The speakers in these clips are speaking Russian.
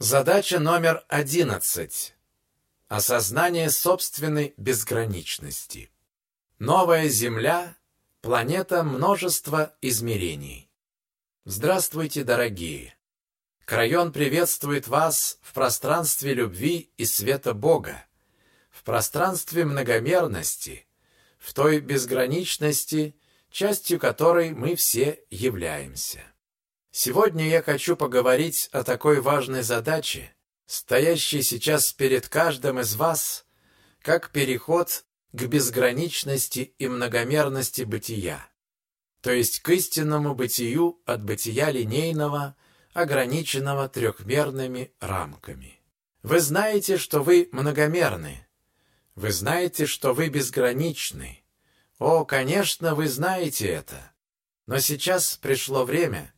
Задача номер одиннадцать. Осознание собственной безграничности. Новая Земля – планета множества измерений. Здравствуйте, дорогие! Крайон приветствует вас в пространстве любви и света Бога, в пространстве многомерности, в той безграничности, частью которой мы все являемся. Сегодня я хочу поговорить о такой важной задаче, стоящей сейчас перед каждым из вас, как переход к безграничности и многомерности бытия, то есть к истинному бытию от бытия линейного, ограниченного трехмерными рамками. Вы знаете, что вы многомерны. Вы знаете, что вы безграничны. О, конечно, вы знаете это. Но сейчас пришло время,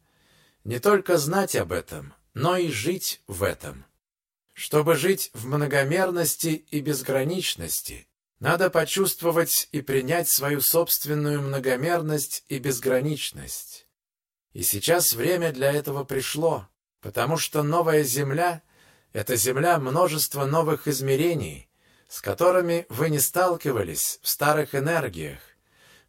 не только знать об этом, но и жить в этом. Чтобы жить в многомерности и безграничности, надо почувствовать и принять свою собственную многомерность и безграничность. И сейчас время для этого пришло, потому что новая Земля — это Земля множества новых измерений, с которыми вы не сталкивались в старых энергиях,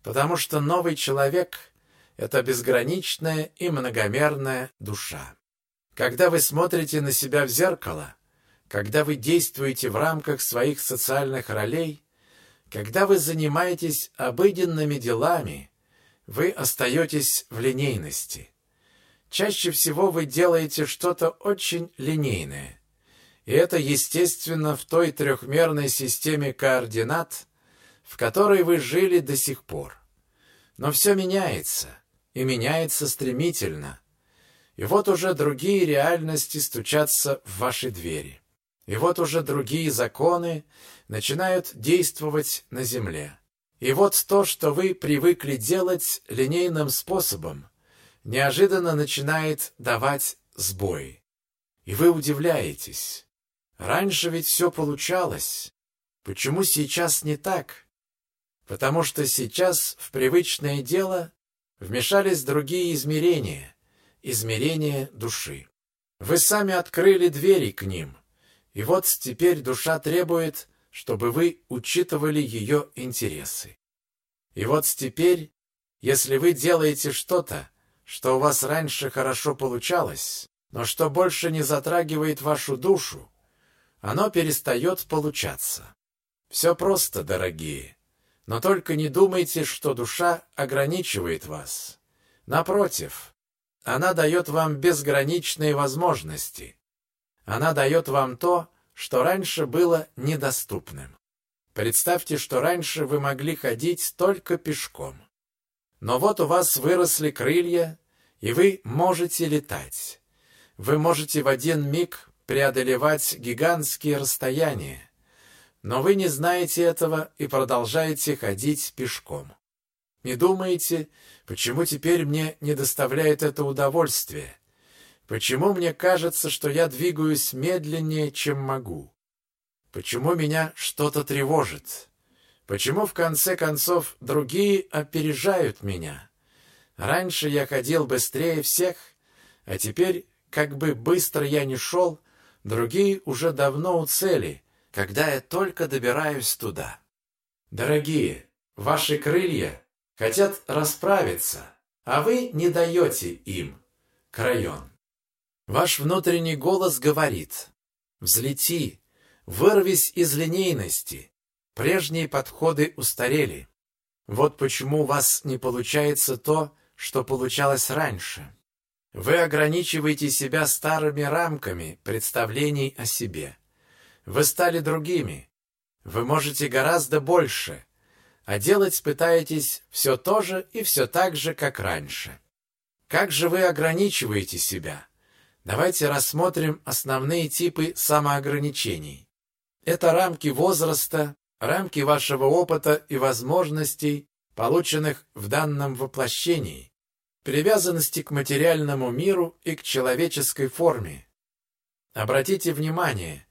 потому что новый человек — это безграничная и многомерная душа. Когда вы смотрите на себя в зеркало, когда вы действуете в рамках своих социальных ролей, когда вы занимаетесь обыденными делами, вы остаетесь в линейности. Чаще всего вы делаете что-то очень линейное. И это, естественно, в той трехмерной системе координат, в которой вы жили до сих пор. Но все меняется – и меняется стремительно. И вот уже другие реальности стучатся в ваши двери. И вот уже другие законы начинают действовать на Земле. И вот то, что вы привыкли делать линейным способом, неожиданно начинает давать сбой. И вы удивляетесь. Раньше ведь все получалось. Почему сейчас не так? Потому что сейчас в привычное дело Вмешались другие измерения, измерения души. Вы сами открыли двери к ним, и вот теперь душа требует, чтобы вы учитывали ее интересы. И вот теперь, если вы делаете что-то, что у вас раньше хорошо получалось, но что больше не затрагивает вашу душу, оно перестает получаться. Все просто, дорогие. Но только не думайте, что душа ограничивает вас. Напротив, она дает вам безграничные возможности. Она дает вам то, что раньше было недоступным. Представьте, что раньше вы могли ходить только пешком. Но вот у вас выросли крылья, и вы можете летать. Вы можете в один миг преодолевать гигантские расстояния. Но вы не знаете этого и продолжаете ходить пешком. Не думаете, почему теперь мне не доставляет это удовольствие? Почему мне кажется, что я двигаюсь медленнее, чем могу? Почему меня что-то тревожит? Почему, в конце концов, другие опережают меня? Раньше я ходил быстрее всех, а теперь, как бы быстро я ни шел, другие уже давно у цели — когда я только добираюсь туда. Дорогие, ваши крылья хотят расправиться, а вы не даете им. Крайон. Ваш внутренний голос говорит «Взлети, вырвись из линейности, прежние подходы устарели». Вот почему у вас не получается то, что получалось раньше. Вы ограничиваете себя старыми рамками представлений о себе. Вы стали другими. Вы можете гораздо больше, а делать пытаетесь все то же и все так же, как раньше. Как же вы ограничиваете себя? Давайте рассмотрим основные типы самоограничений. Это рамки возраста, рамки вашего опыта и возможностей, полученных в данном воплощении, привязанности к материальному миру и к человеческой форме. Обратите внимание,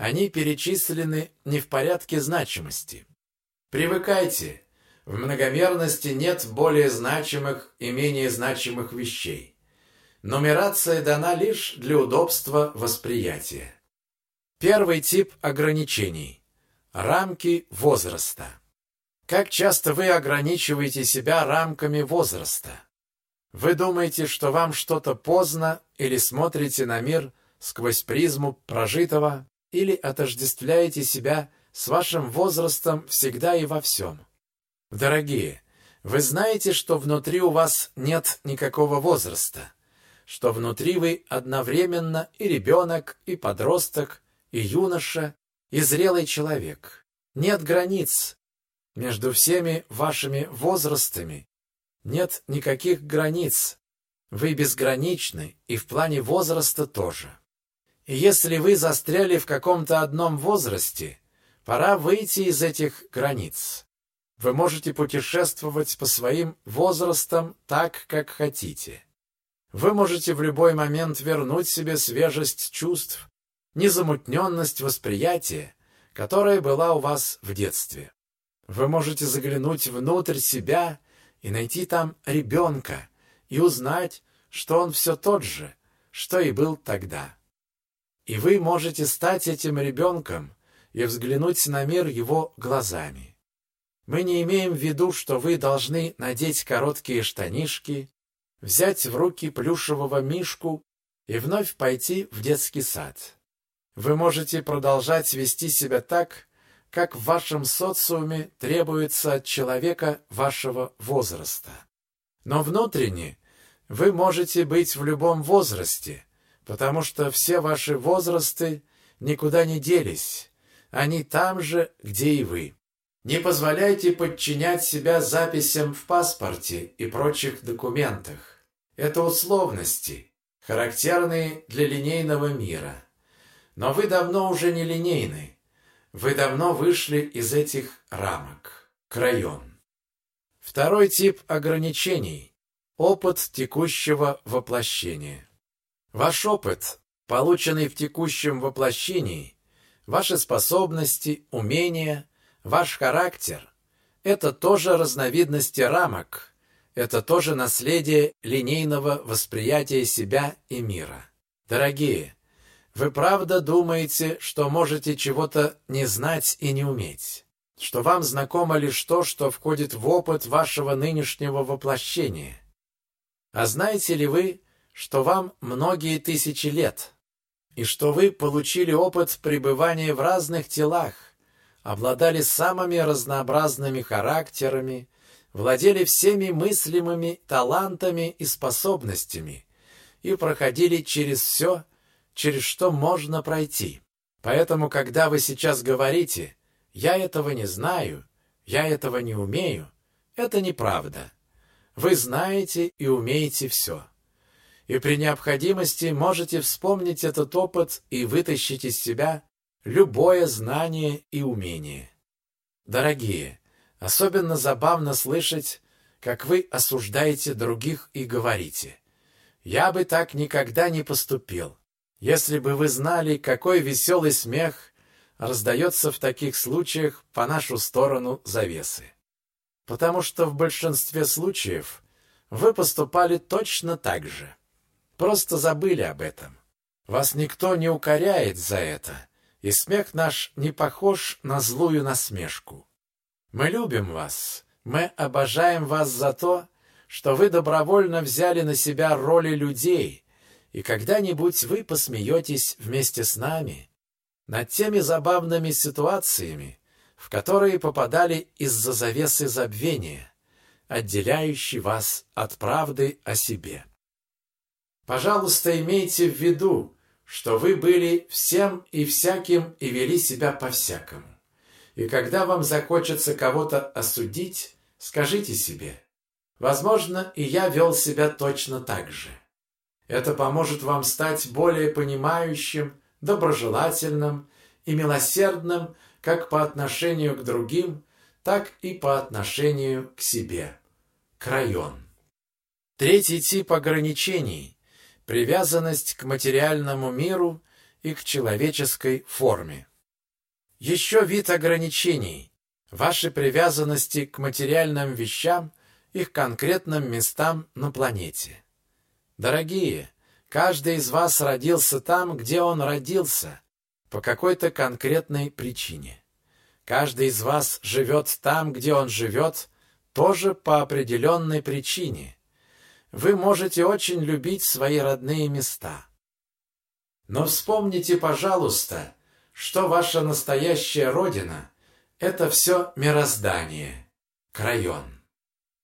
они перечислены не в порядке значимости. Привыкайте. В многомерности нет более значимых и менее значимых вещей. Нумерация дана лишь для удобства восприятия. Первый тип ограничений – рамки возраста. Как часто вы ограничиваете себя рамками возраста? Вы думаете, что вам что-то поздно или смотрите на мир сквозь призму прожитого, или отождествляете себя с вашим возрастом всегда и во всем. Дорогие, вы знаете, что внутри у вас нет никакого возраста, что внутри вы одновременно и ребенок, и подросток, и юноша, и зрелый человек. Нет границ. Между всеми вашими возрастами нет никаких границ. Вы безграничны и в плане возраста тоже. И если вы застряли в каком-то одном возрасте, пора выйти из этих границ. Вы можете путешествовать по своим возрастам так, как хотите. Вы можете в любой момент вернуть себе свежесть чувств, незамутненность восприятия, которая была у вас в детстве. Вы можете заглянуть внутрь себя и найти там ребенка и узнать, что он все тот же, что и был тогда. И вы можете стать этим ребенком и взглянуть на мир его глазами. Мы не имеем в виду, что вы должны надеть короткие штанишки, взять в руки плюшевого мишку и вновь пойти в детский сад. Вы можете продолжать вести себя так, как в вашем социуме требуется от человека вашего возраста. Но внутренне вы можете быть в любом возрасте, потому что все ваши возрасты никуда не делись. Они там же, где и вы. Не позволяйте подчинять себя записям в паспорте и прочих документах. Это условности, характерные для линейного мира. Но вы давно уже не линейны. Вы давно вышли из этих рамок. Крайон. Второй тип ограничений – опыт текущего воплощения. Ваш опыт, полученный в текущем воплощении, ваши способности, умения, ваш характер – это тоже разновидности рамок, это тоже наследие линейного восприятия себя и мира. Дорогие, вы правда думаете, что можете чего-то не знать и не уметь? Что вам знакомо лишь то, что входит в опыт вашего нынешнего воплощения? А знаете ли вы, что вам многие тысячи лет, и что вы получили опыт пребывания в разных телах, обладали самыми разнообразными характерами, владели всеми мыслимыми талантами и способностями и проходили через все, через что можно пройти. Поэтому, когда вы сейчас говорите «я этого не знаю», «я этого не умею», это неправда. Вы знаете и умеете все и при необходимости можете вспомнить этот опыт и вытащить из себя любое знание и умение. Дорогие, особенно забавно слышать, как вы осуждаете других и говорите «Я бы так никогда не поступил». Если бы вы знали, какой веселый смех раздается в таких случаях по нашу сторону завесы. Потому что в большинстве случаев вы поступали точно так же. Просто забыли об этом. Вас никто не укоряет за это, и смех наш не похож на злую насмешку. Мы любим вас, мы обожаем вас за то, что вы добровольно взяли на себя роли людей, и когда-нибудь вы посмеетесь вместе с нами над теми забавными ситуациями, в которые попадали из-за завесы забвения, отделяющей вас от правды о себе. Пожалуйста, имейте в виду, что вы были всем и всяким и вели себя по-всякому. И когда вам захочется кого-то осудить, скажите себе, возможно, и я вел себя точно так же. Это поможет вам стать более понимающим, доброжелательным и милосердным как по отношению к другим, так и по отношению к себе. Крайон. Третий тип ограничений привязанность к материальному миру и к человеческой форме. Еще вид ограничений – ваши привязанности к материальным вещам и к конкретным местам на планете. Дорогие, каждый из вас родился там, где он родился, по какой-то конкретной причине. Каждый из вас живет там, где он живет, тоже по определенной причине. Вы можете очень любить свои родные места. Но вспомните, пожалуйста, что ваша настоящая родина – это все мироздание, крайон.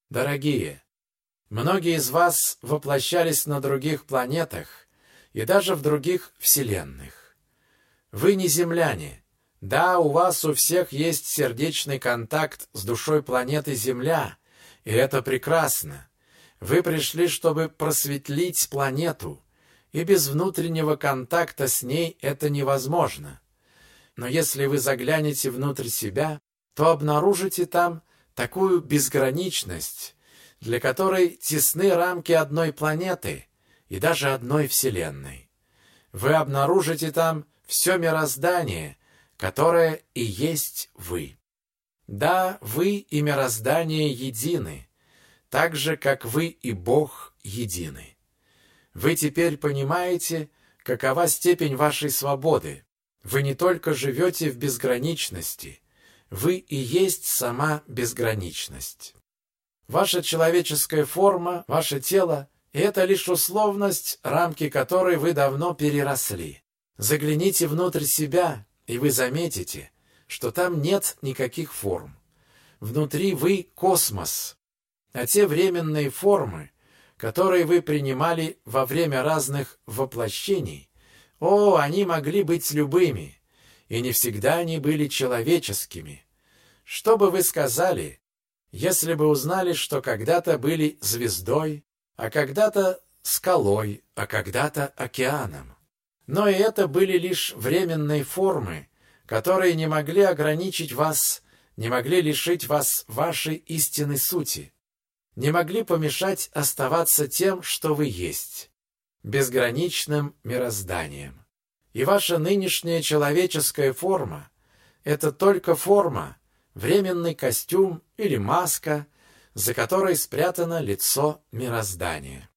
Дорогие, многие из вас воплощались на других планетах и даже в других вселенных. Вы не земляне. Да, у вас у всех есть сердечный контакт с душой планеты Земля, и это прекрасно. Вы пришли, чтобы просветлить планету – и без внутреннего контакта с ней это невозможно. Но если вы заглянете внутрь себя, то обнаружите там такую безграничность, для которой тесны рамки одной планеты и даже одной Вселенной. Вы обнаружите там все мироздание, которое и есть вы. Да, вы и мироздание едины, так же, как вы и Бог едины. Вы теперь понимаете, какова степень вашей свободы. Вы не только живете в безграничности, вы и есть сама безграничность. Ваша человеческая форма, ваше тело – это лишь условность, рамки которой вы давно переросли. Загляните внутрь себя, и вы заметите, что там нет никаких форм. Внутри вы – космос, а те временные формы – которые вы принимали во время разных воплощений, о, они могли быть любыми, и не всегда они были человеческими. Что бы вы сказали, если бы узнали, что когда-то были звездой, а когда-то скалой, а когда-то океаном? Но и это были лишь временные формы, которые не могли ограничить вас, не могли лишить вас вашей истинной сути не могли помешать оставаться тем, что вы есть, безграничным мирозданием. И ваша нынешняя человеческая форма – это только форма, временный костюм или маска, за которой спрятано лицо мироздания.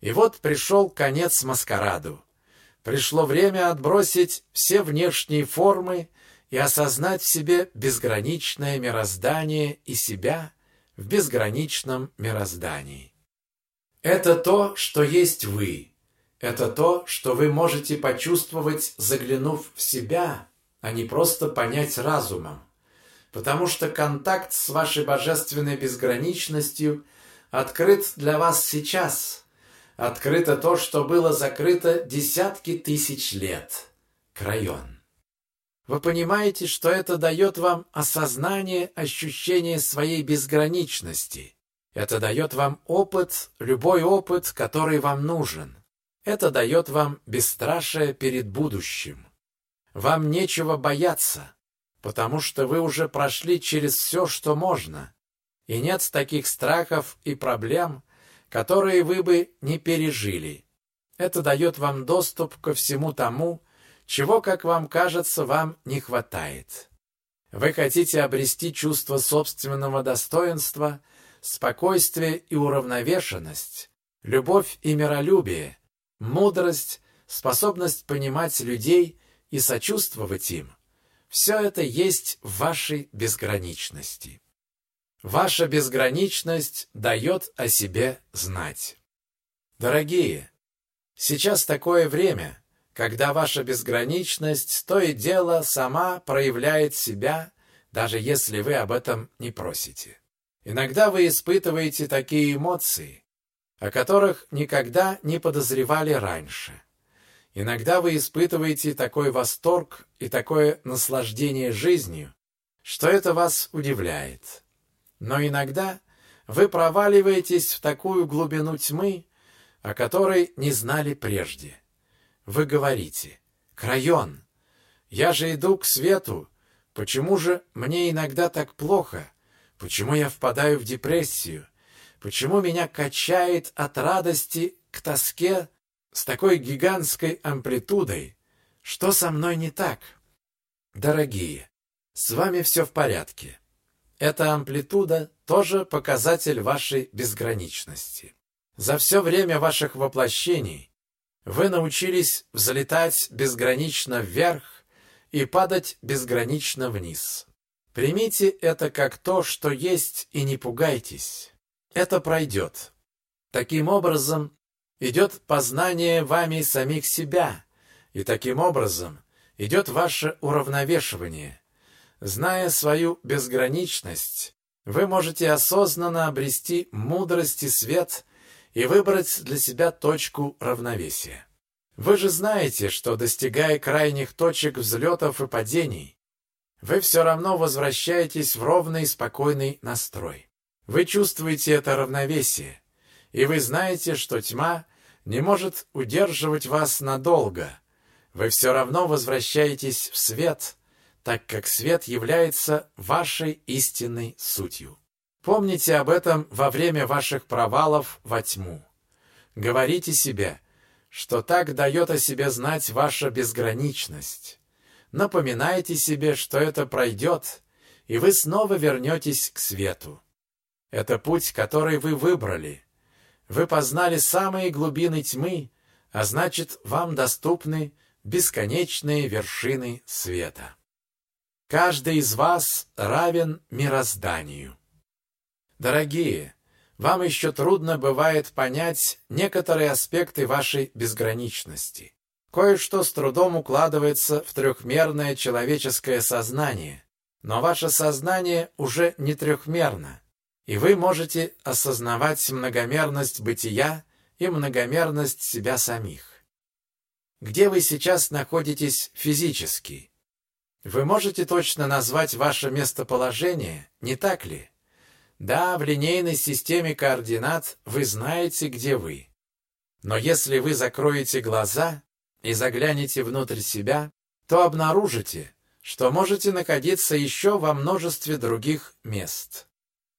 И вот пришел конец маскараду. Пришло время отбросить все внешние формы и осознать в себе безграничное мироздание и себя – в безграничном мироздании. Это то, что есть вы. Это то, что вы можете почувствовать, заглянув в себя, а не просто понять разумом. Потому что контакт с вашей божественной безграничностью открыт для вас сейчас. Открыто то, что было закрыто десятки тысяч лет. Крайон. Вы понимаете, что это дает вам осознание, ощущение своей безграничности. Это дает вам опыт, любой опыт, который вам нужен. Это дает вам бесстрашие перед будущим. Вам нечего бояться, потому что вы уже прошли через все, что можно, и нет таких страхов и проблем, которые вы бы не пережили. Это дает вам доступ ко всему тому, чего, как вам кажется, вам не хватает. Вы хотите обрести чувство собственного достоинства, спокойствие и уравновешенность, любовь и миролюбие, мудрость, способность понимать людей и сочувствовать им. Все это есть в вашей безграничности. Ваша безграничность дает о себе знать. Дорогие, сейчас такое время – когда ваша безграничность то и дело сама проявляет себя, даже если вы об этом не просите. Иногда вы испытываете такие эмоции, о которых никогда не подозревали раньше. Иногда вы испытываете такой восторг и такое наслаждение жизнью, что это вас удивляет. Но иногда вы проваливаетесь в такую глубину тьмы, о которой не знали прежде. Вы говорите, «Крайон, я же иду к свету. Почему же мне иногда так плохо? Почему я впадаю в депрессию? Почему меня качает от радости к тоске с такой гигантской амплитудой? Что со мной не так?» Дорогие, с вами все в порядке. Эта амплитуда тоже показатель вашей безграничности. За все время ваших воплощений вы научились взлетать безгранично вверх и падать безгранично вниз. Примите это как то, что есть, и не пугайтесь. Это пройдет. Таким образом, идет познание вами самих себя, и таким образом идет ваше уравновешивание. Зная свою безграничность, вы можете осознанно обрести мудрость и свет и выбрать для себя точку равновесия. Вы же знаете, что достигая крайних точек взлетов и падений, вы все равно возвращаетесь в ровный спокойный настрой. Вы чувствуете это равновесие, и вы знаете, что тьма не может удерживать вас надолго. Вы все равно возвращаетесь в свет, так как свет является вашей истинной сутью. Помните об этом во время ваших провалов во тьму. Говорите себе, что так дает о себе знать ваша безграничность. Напоминайте себе, что это пройдет, и вы снова вернетесь к свету. Это путь, который вы выбрали. Вы познали самые глубины тьмы, а значит, вам доступны бесконечные вершины света. Каждый из вас равен мирозданию. Дорогие, вам еще трудно бывает понять некоторые аспекты вашей безграничности. Кое-что с трудом укладывается в трехмерное человеческое сознание, но ваше сознание уже не трехмерно, и вы можете осознавать многомерность бытия и многомерность себя самих. Где вы сейчас находитесь физически? Вы можете точно назвать ваше местоположение, не так ли? Да, в линейной системе координат вы знаете, где вы. Но если вы закроете глаза и заглянете внутрь себя, то обнаружите, что можете находиться еще во множестве других мест.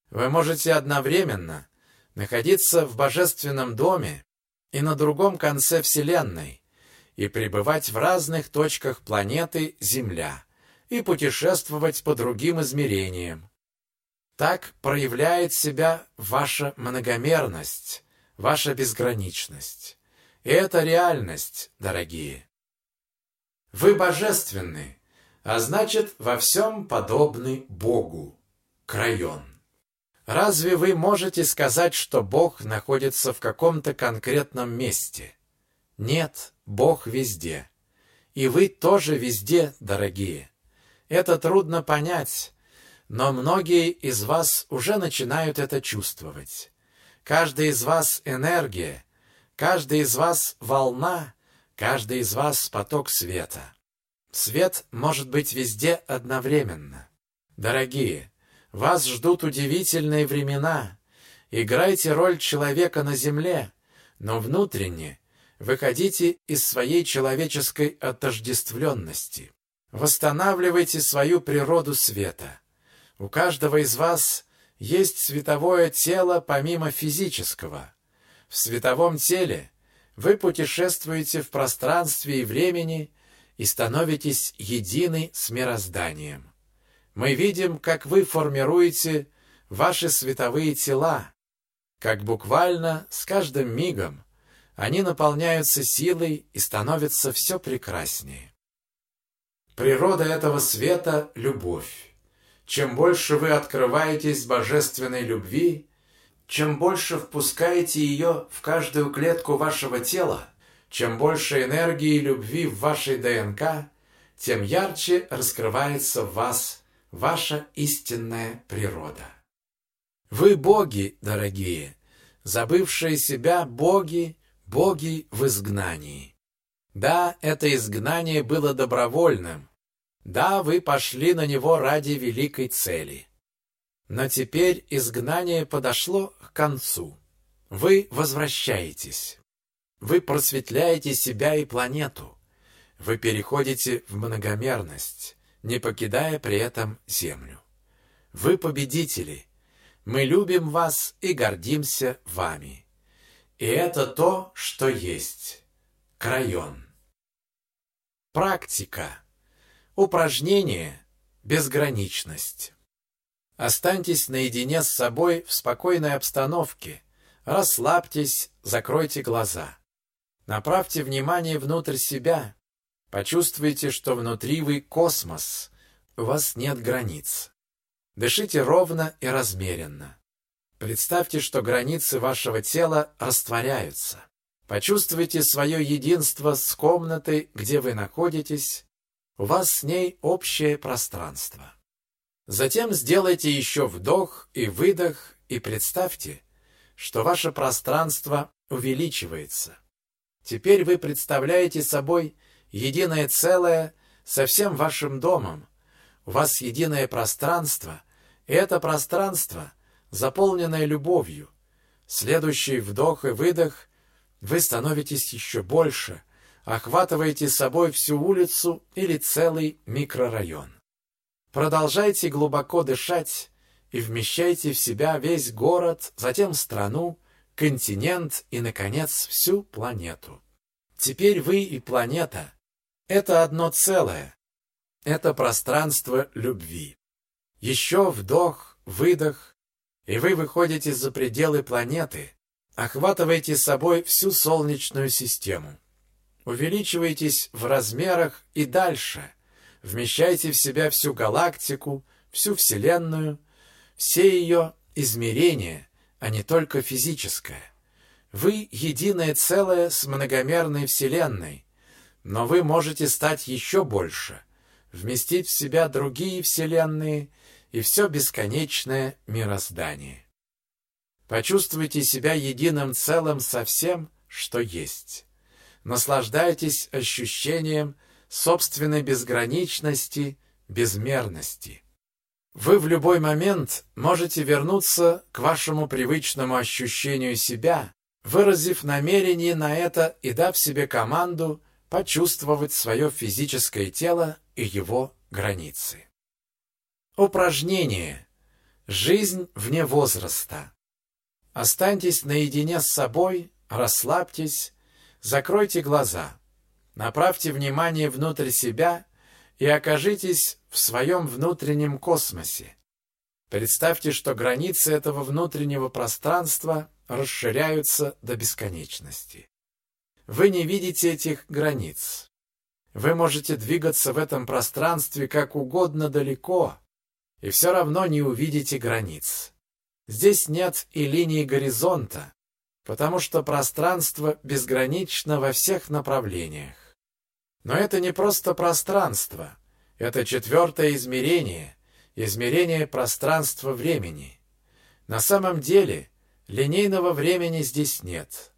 Вы можете одновременно находиться в божественном доме и на другом конце Вселенной и пребывать в разных точках планеты Земля и путешествовать по другим измерениям, так проявляет себя ваша многомерность, ваша безграничность. И это реальность, дорогие. Вы божественны, а значит, во всем подобны Богу. Крайон. Разве вы можете сказать, что Бог находится в каком-то конкретном месте? Нет, Бог везде. И вы тоже везде, дорогие. Это трудно понять, но многие из вас уже начинают это чувствовать. Каждый из вас энергия, каждый из вас волна, каждый из вас поток света. Свет может быть везде одновременно. Дорогие, вас ждут удивительные времена. Играйте роль человека на земле, но внутренне выходите из своей человеческой отождествленности. Восстанавливайте свою природу света. У каждого из вас есть световое тело помимо физического. В световом теле вы путешествуете в пространстве и времени и становитесь едины с мирозданием. Мы видим, как вы формируете ваши световые тела, как буквально с каждым мигом они наполняются силой и становятся все прекраснее. Природа этого света — любовь. Чем больше вы открываетесь божественной любви, чем больше впускаете ее в каждую клетку вашего тела, чем больше энергии и любви в вашей ДНК, тем ярче раскрывается в вас ваша истинная природа. Вы боги, дорогие, забывшие себя боги, боги в изгнании. Да, это изгнание было добровольным, да, вы пошли на него ради великой цели. Но теперь изгнание подошло к концу. Вы возвращаетесь. Вы просветляете себя и планету. Вы переходите в многомерность, не покидая при этом Землю. Вы победители. Мы любим вас и гордимся вами. И это то, что есть. Крайон. Практика. Упражнение «Безграничность». Останьтесь наедине с собой в спокойной обстановке, Расслабьтесь, закройте глаза. Направьте внимание внутрь себя. Почувствуйте, что внутри вы космос. У вас нет границ. Дышите ровно и размеренно. Представьте, что границы вашего тела растворяются. Почувствуйте свое единство с комнатой, где вы находитесь. У вас с ней общее пространство. Затем сделайте еще вдох и выдох и представьте, что ваше пространство увеличивается. Теперь вы представляете собой единое целое со всем вашим домом. У вас единое пространство, и это пространство, заполненное любовью. Следующий вдох и выдох вы становитесь еще больше, охватываете собой всю улицу или целый микрорайон. Продолжайте глубоко дышать и вмещайте в себя весь город, затем страну, континент и, наконец, всю планету. Теперь вы и планета — это одно целое. Это пространство любви. Еще вдох, выдох, и вы выходите за пределы планеты, охватываете собой всю Солнечную систему. Увеличиваетесь в размерах и дальше. Вмещайте в себя всю галактику, всю Вселенную, все ее измерения, а не только физическое. Вы единое целое с многомерной Вселенной, но вы можете стать еще больше, вместить в себя другие Вселенные и все бесконечное мироздание. Почувствуйте себя единым целым со всем, что есть. Наслаждайтесь ощущением собственной безграничности, безмерности. Вы в любой момент можете вернуться к вашему привычному ощущению себя, выразив намерение на это и дав себе команду почувствовать свое физическое тело и его границы. Упражнение. Жизнь вне возраста. Останьтесь наедине с собой, расслабьтесь, закройте глаза, направьте внимание внутрь себя и окажитесь в своем внутреннем космосе. Представьте, что границы этого внутреннего пространства расширяются до бесконечности. Вы не видите этих границ. Вы можете двигаться в этом пространстве как угодно далеко, и все равно не увидите границ. Здесь нет и линии горизонта, потому что пространство безгранично во всех направлениях. Но это не просто пространство, это четвертое измерение, измерение пространства-времени. На самом деле Линейного времени здесь нет.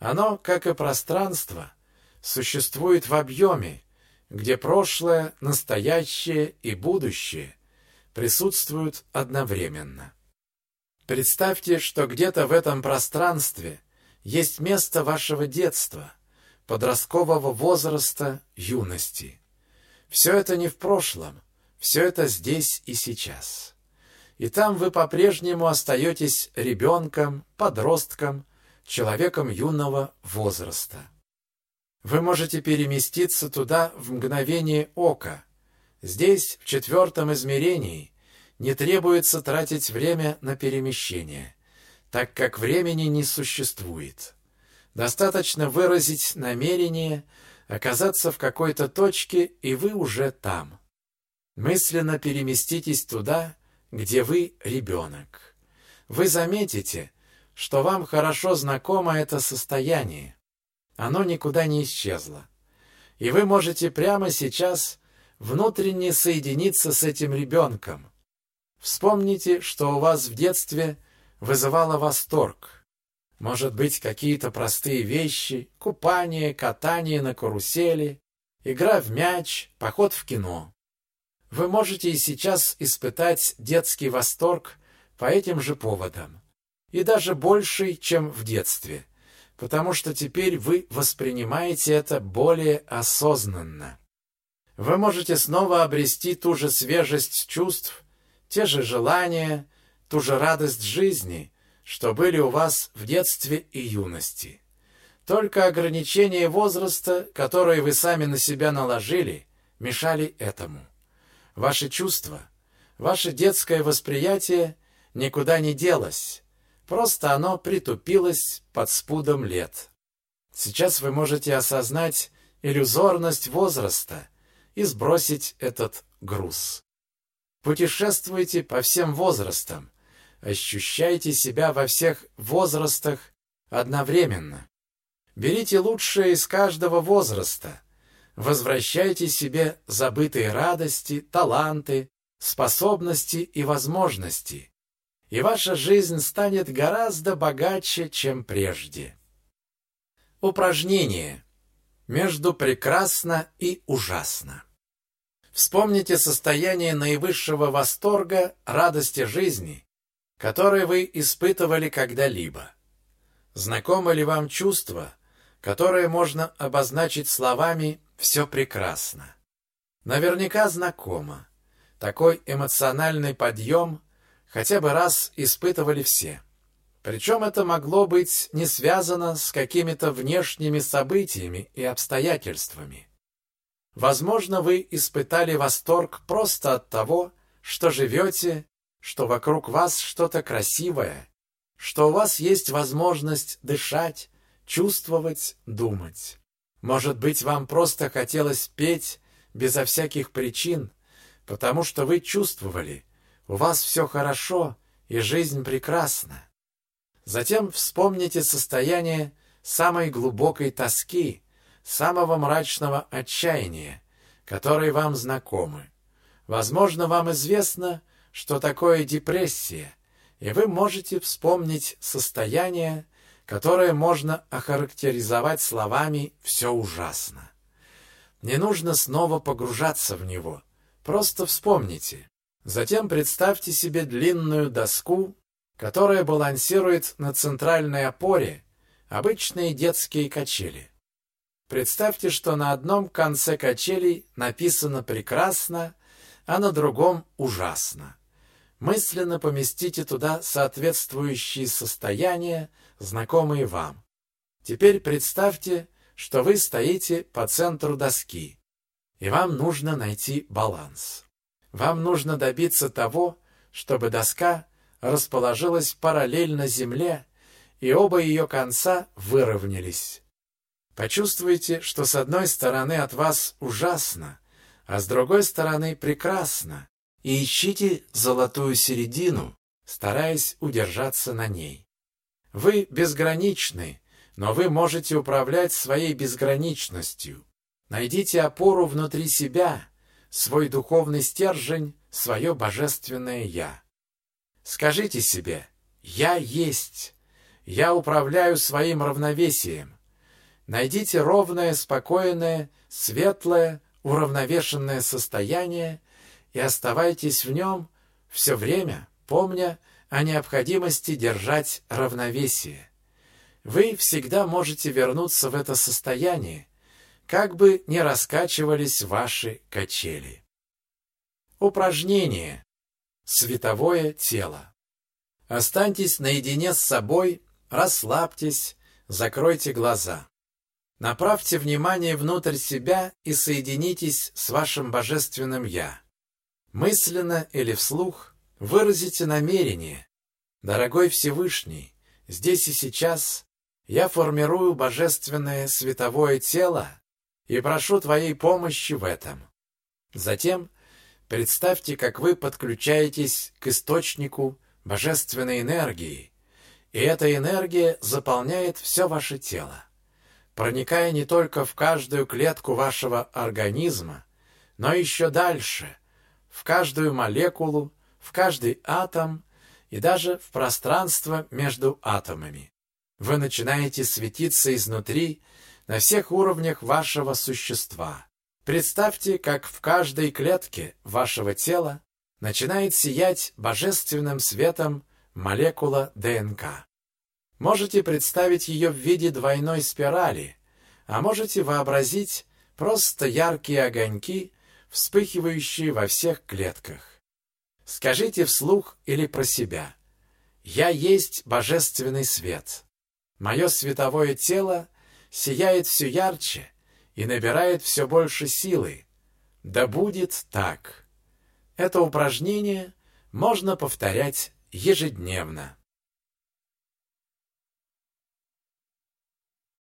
Оно, как и пространство, существует в объеме, где прошлое, настоящее и будущее присутствуют одновременно. Представьте, что где-то в этом пространстве есть место вашего детства, подросткового возраста, юности. Все это не в прошлом, все это здесь и сейчас и там вы по-прежнему остаетесь ребенком, подростком, человеком юного возраста. Вы можете переместиться туда в мгновение ока. Здесь, в четвертом измерении, не требуется тратить время на перемещение, так как времени не существует. Достаточно выразить намерение, оказаться в какой-то точке, и вы уже там. Мысленно переместитесь туда, где вы ребенок. Вы заметите, что вам хорошо знакомо это состояние. Оно никуда не исчезло. И вы можете прямо сейчас внутренне соединиться с этим ребенком. Вспомните, что у вас в детстве вызывало восторг. Может быть, какие-то простые вещи, купание, катание на карусели, игра в мяч, поход в кино. Вы можете и сейчас испытать детский восторг по этим же поводам. И даже больший, чем в детстве, потому что теперь вы воспринимаете это более осознанно. Вы можете снова обрести ту же свежесть чувств, те же желания, ту же радость жизни, что были у вас в детстве и юности. Только ограничения возраста, которые вы сами на себя наложили, мешали этому. Ваши чувства, ваше детское восприятие никуда не делось. Просто оно притупилось под спудом лет. Сейчас вы можете осознать иллюзорность возраста и сбросить этот груз. Путешествуйте по всем возрастам, ощущайте себя во всех возрастах одновременно. Берите лучшее из каждого возраста, возвращайте себе забытые радости, таланты, способности и возможности, и ваша жизнь станет гораздо богаче, чем прежде. Упражнение между прекрасно и ужасно. Вспомните состояние наивысшего восторга, радости жизни, которое вы испытывали когда-либо. Знакомо ли вам чувство, которое можно обозначить словами «все прекрасно»? Наверняка знакомо. Такой эмоциональный подъем хотя бы раз испытывали все. Причем это могло быть не связано с какими-то внешними событиями и обстоятельствами. Возможно, вы испытали восторг просто от того, что живете, что вокруг вас что-то красивое, что у вас есть возможность дышать, чувствовать, думать. Может быть, вам просто хотелось петь безо всяких причин, потому что вы чувствовали, у вас все хорошо и жизнь прекрасна. Затем вспомните состояние самой глубокой тоски, самого мрачного отчаяния, которые вам знакомы. Возможно, вам известно, что такое депрессия, и вы можете вспомнить состояние, которое можно охарактеризовать словами «все ужасно». Не нужно снова погружаться в него, просто вспомните. Затем представьте себе длинную доску, которая балансирует на центральной опоре, обычные детские качели. Представьте, что на одном конце качелей написано «прекрасно», а на другом «ужасно». Мысленно поместите туда соответствующие состояния, знакомые вам. Теперь представьте, что вы стоите по центру доски, и вам нужно найти баланс. Вам нужно добиться того, чтобы доска расположилась параллельно земле, и оба ее конца выровнялись. Почувствуйте, что с одной стороны от вас ужасно, а с другой стороны прекрасно, и ищите золотую середину, стараясь удержаться на ней. Вы безграничны, но вы можете управлять своей безграничностью. Найдите опору внутри себя, свой духовный стержень, свое божественное «Я». Скажите себе «Я есть», «Я управляю своим равновесием». Найдите ровное, спокойное, светлое, уравновешенное состояние и оставайтесь в нем все время, помня о необходимости держать равновесие. Вы всегда можете вернуться в это состояние, как бы ни раскачивались ваши качели. Упражнение. Световое тело. Останьтесь наедине с собой, расслабьтесь, закройте глаза. Направьте внимание внутрь себя и соединитесь с вашим божественным «Я». Мысленно или вслух выразите намерение. Дорогой Всевышний, здесь и сейчас я формирую божественное световое тело, и прошу Твоей помощи в этом. Затем представьте, как вы подключаетесь к источнику божественной энергии, и эта энергия заполняет все ваше тело, проникая не только в каждую клетку вашего организма, но еще дальше, в каждую молекулу, в каждый атом и даже в пространство между атомами. Вы начинаете светиться изнутри на всех уровнях вашего существа. Представьте, как в каждой клетке вашего тела начинает сиять божественным светом молекула ДНК. Можете представить ее в виде двойной спирали, а можете вообразить просто яркие огоньки, вспыхивающие во всех клетках. Скажите вслух или про себя. «Я есть божественный свет. Мое световое тело сияет все ярче и набирает все больше силы. Да будет так. Это упражнение можно повторять ежедневно.